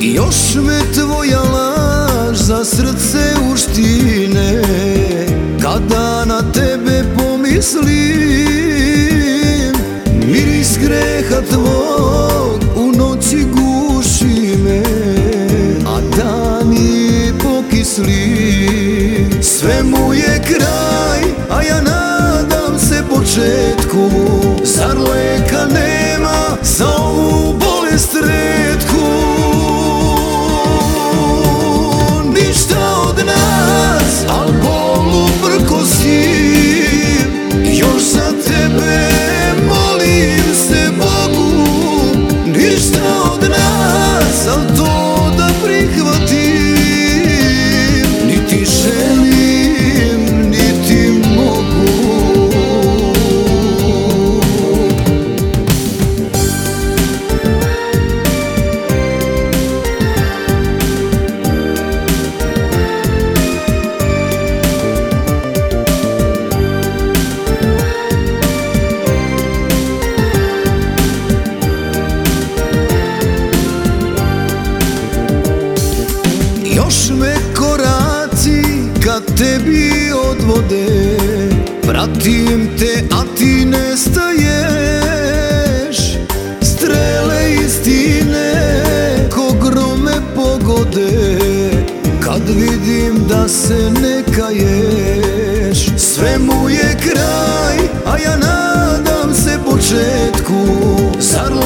Još me tvoja laž za srce uštine. Kada na tebe pomislim Miris greha tvog u noći guši me. A dani pokisli Sve mu je kraj, a ja nadam se početku. Zar leka nema za ovu bolest não tô Još me koraci kad tebi odvode. Pratim te, a ti ne staješ. Strele istine ko grome pogode. Kad vidim da se ne kaješ. Sve mu je kraj, a ja nadam se početku. Zar